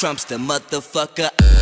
Trump's the motherfucker.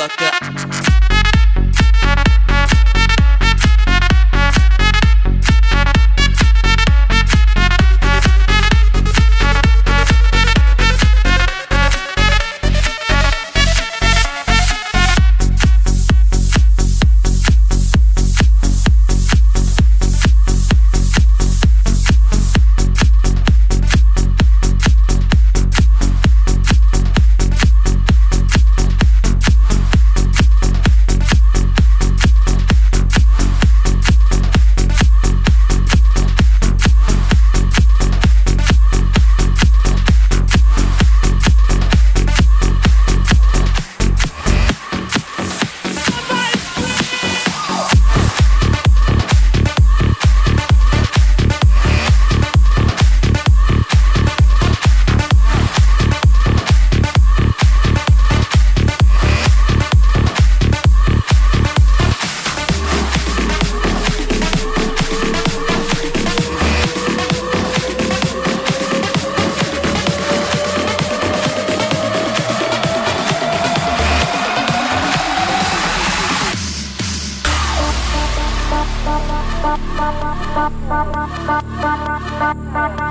fuck up. Thank.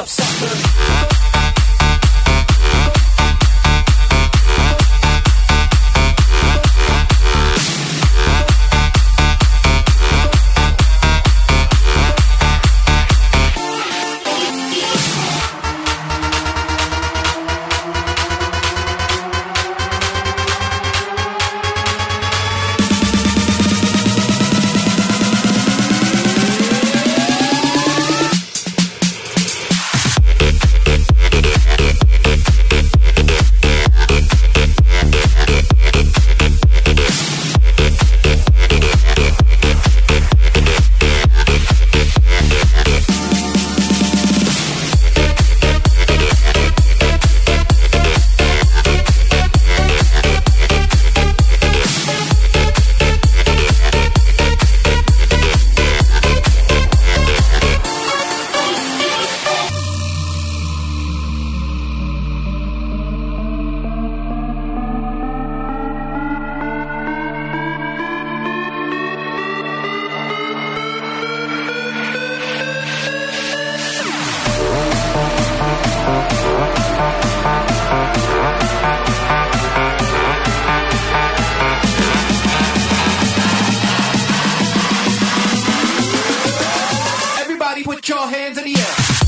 up, sucker. Everybody put your hands in the air.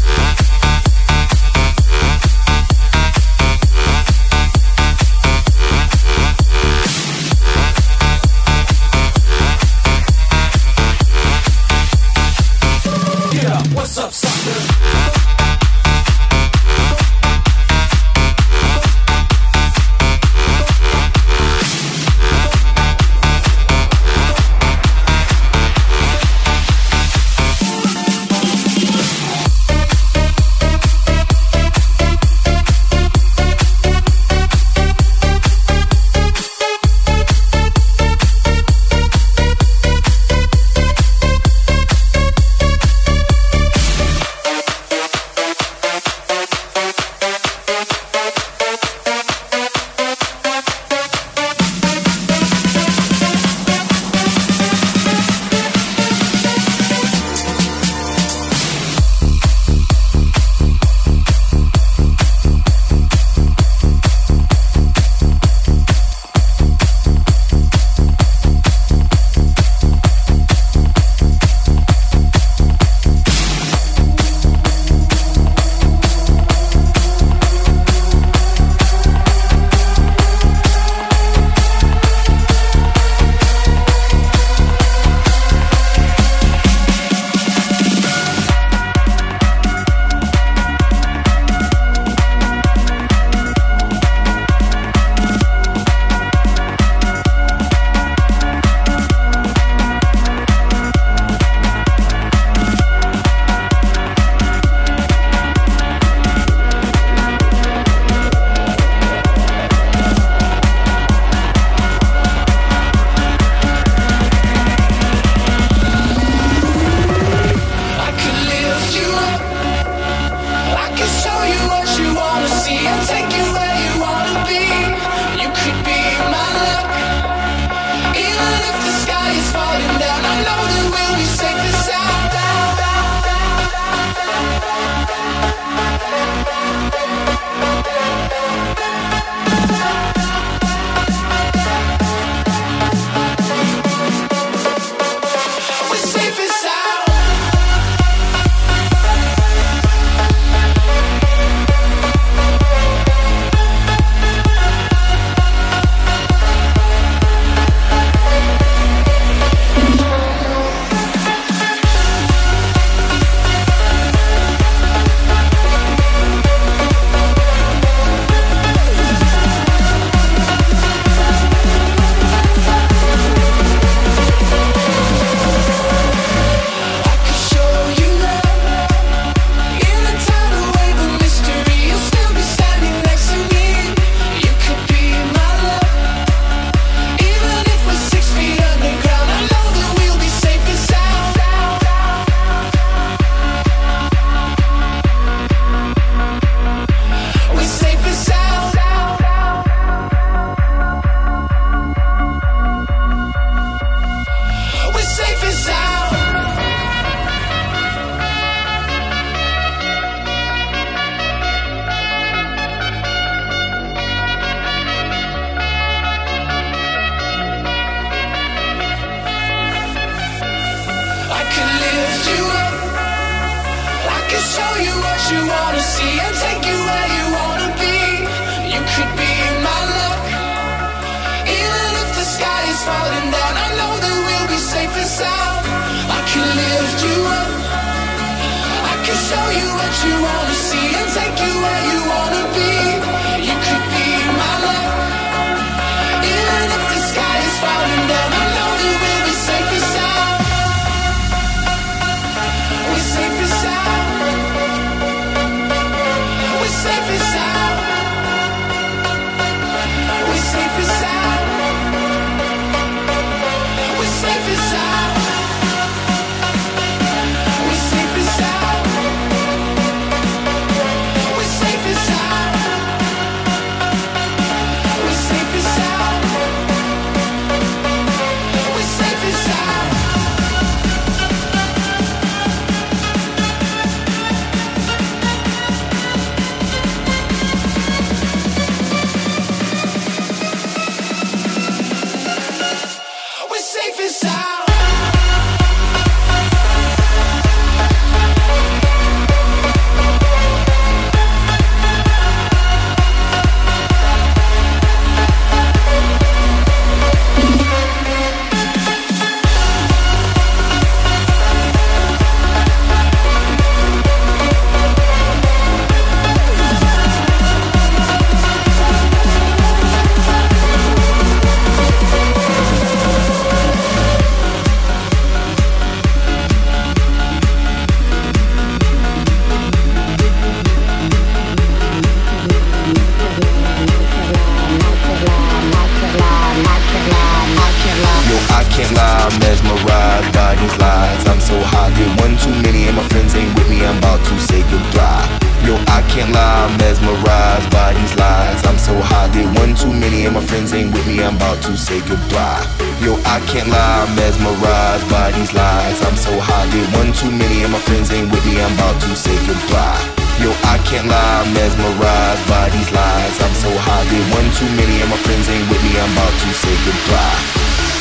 These lies. I'm so high, did one too many, and my friends ain't with me, I'm about to say goodbye. Yo, I can't lie, I'm mesmerized by these lies. I'm so high, did one too many, and my friends ain't with me, I'm about to say goodbye.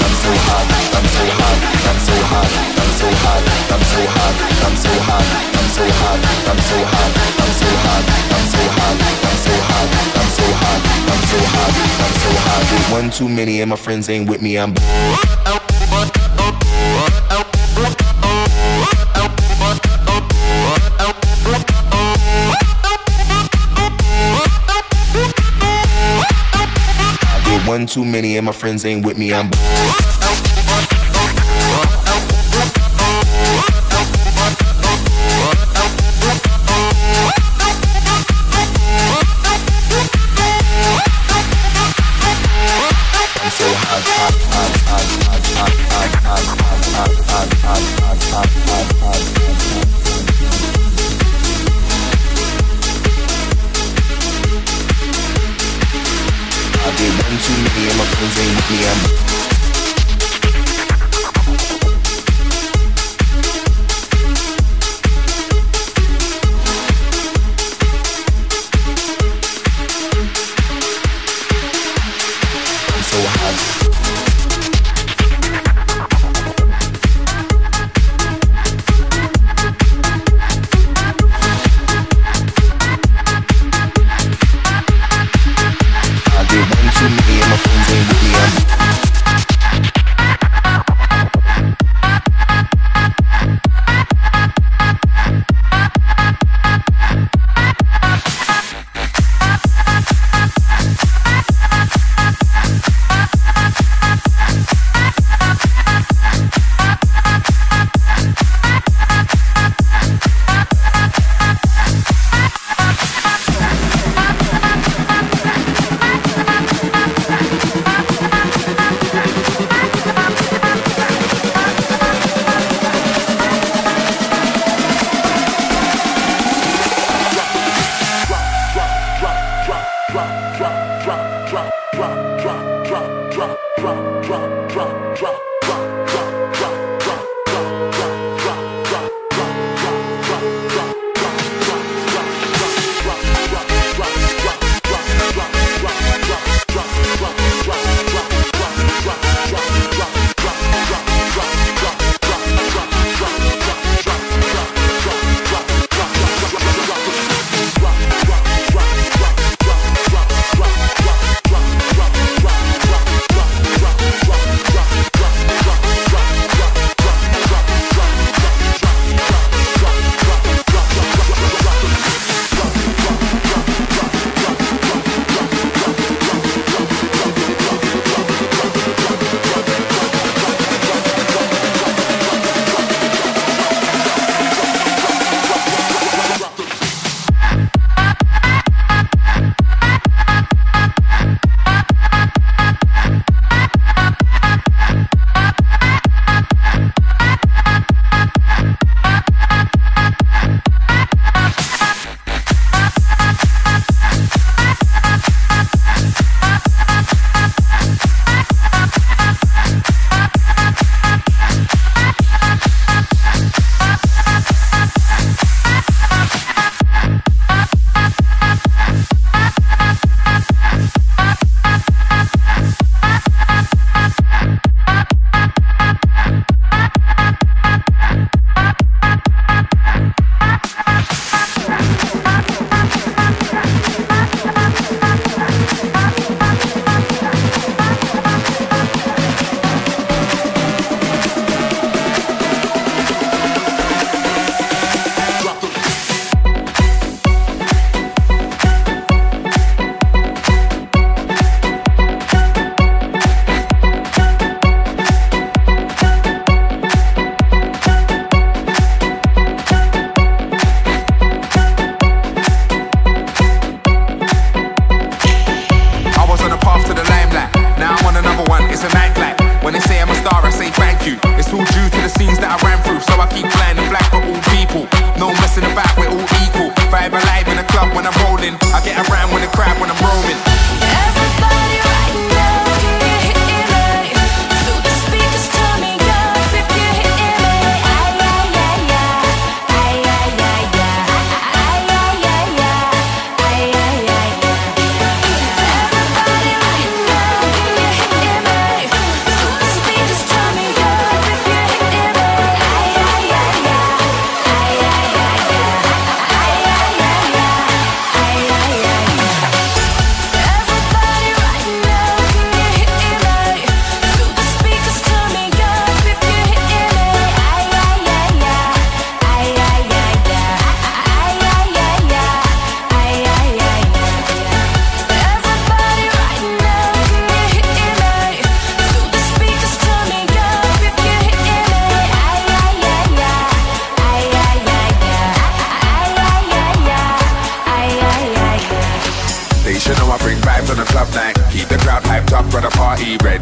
I'm so hot, I'm so hot, I'm so hot, I'm so hot, I'm so hot, I'm so hot, I'm so hot, I'm so hot, I'm so hot, I'm so hot, I'm so hot, I'm so hot, I'm so hot, I'm so hot. There's one too many and my friends ain't with me. I'm one too many and my friends ain't with me. I'm The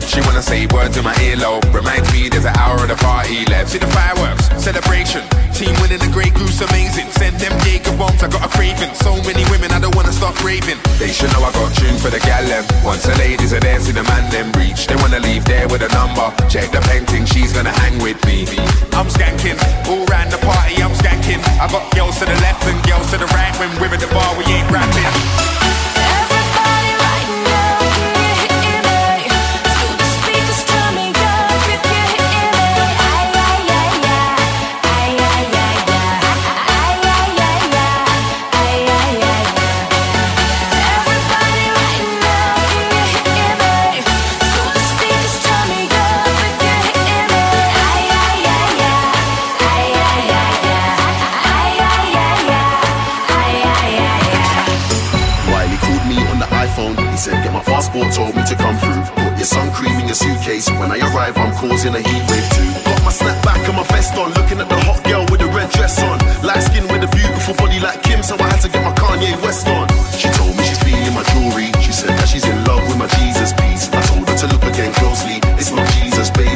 She wanna say words in my earlobe. Reminds me there's an hour of the party left. See the fireworks, celebration. Team winning the Grey Goose, amazing. Send them Jaeger bombs, I got a craving. So many women, I don't wanna stop raving. They should know I got tune for the gal them. Once the ladies are there, see the man them reach. They wanna leave there with a number. Check the painting, she's gonna hang with me. I'm skanking, all round the party, I'm skanking. I got girls to the left and girls to the right. When we're at the bar, we ain't rapping. Told me to come through. Put your sun cream in your suitcase. When I arrive, I'm causing a heat wave too. Got my snapback and my vest on, looking at the hot girl with the red dress on. Light skin with a beautiful body like Kim, so I had to get my Kanye West on. She told me she's feeling my jewelry. She said that she's in love with my Jesus piece. I told her to look again closely. It's not Jesus, baby,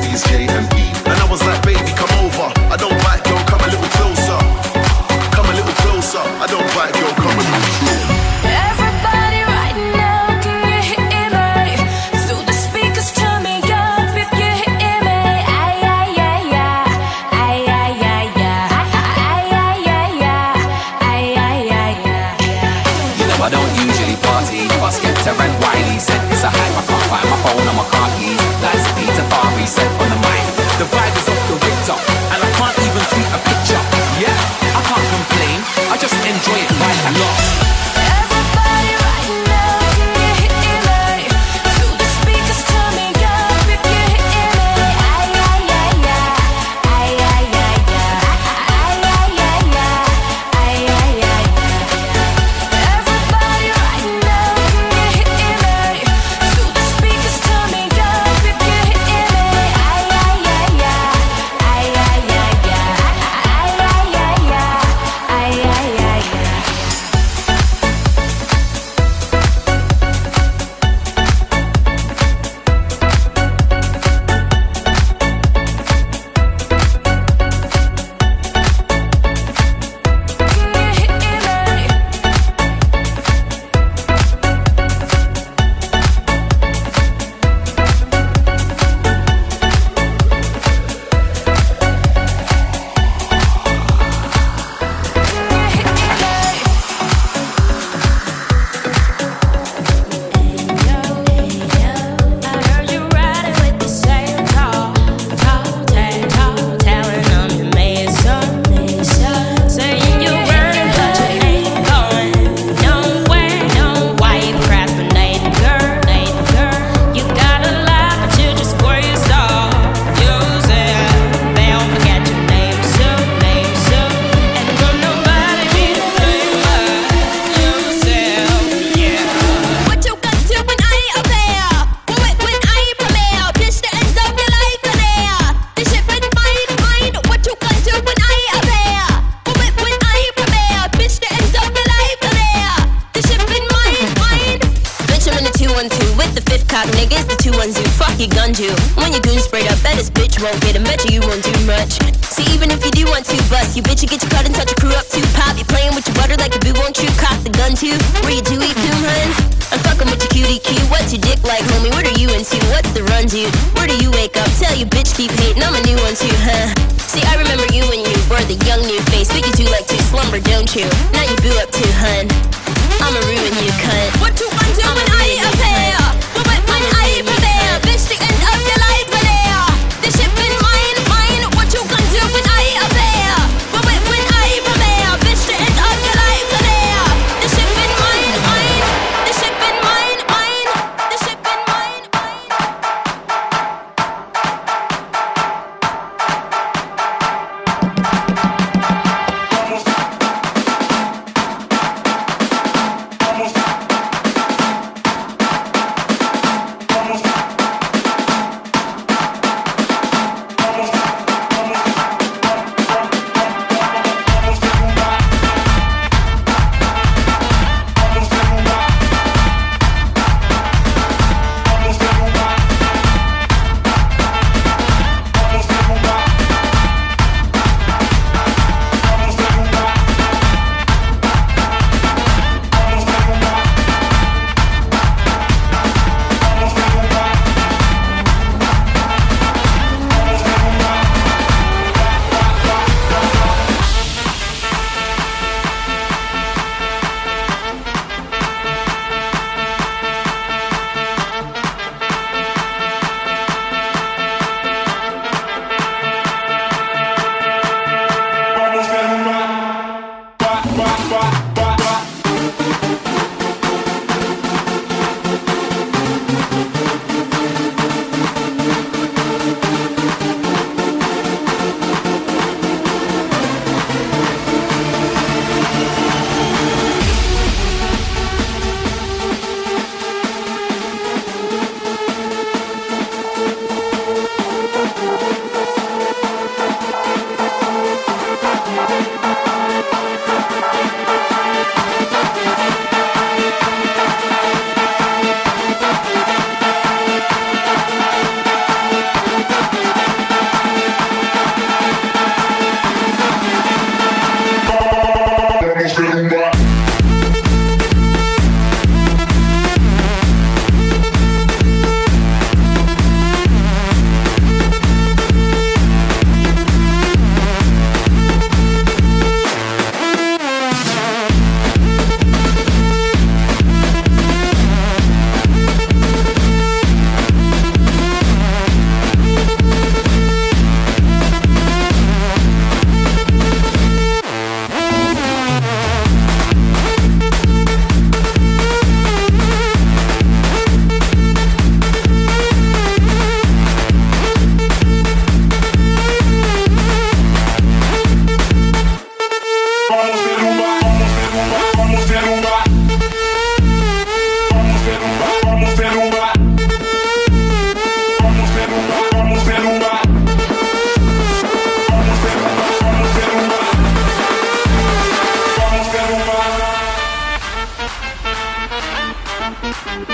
Thank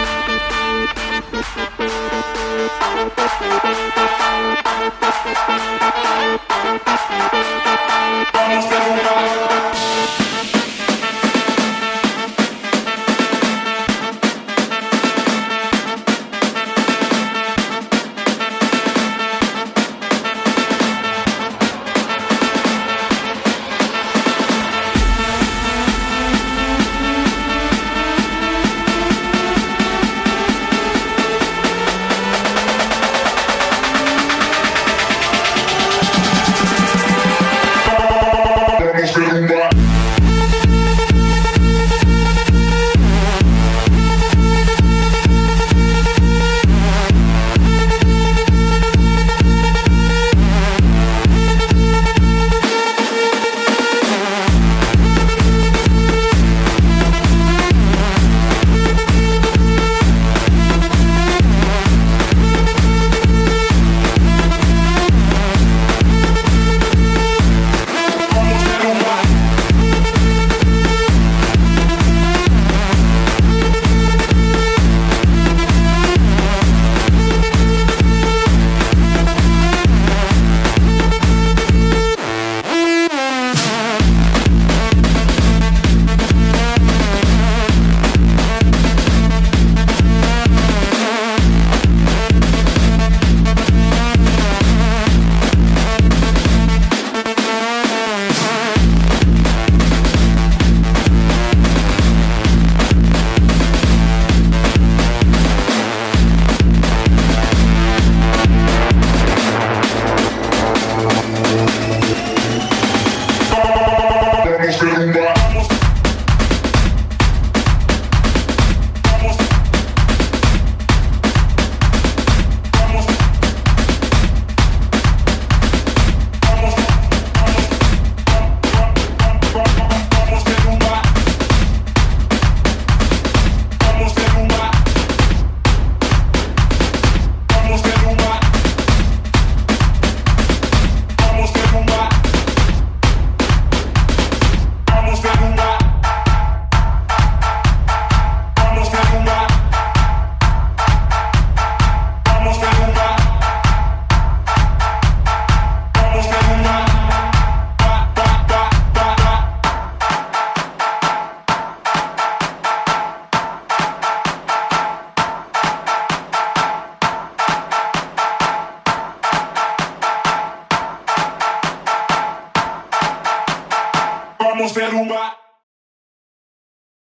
you.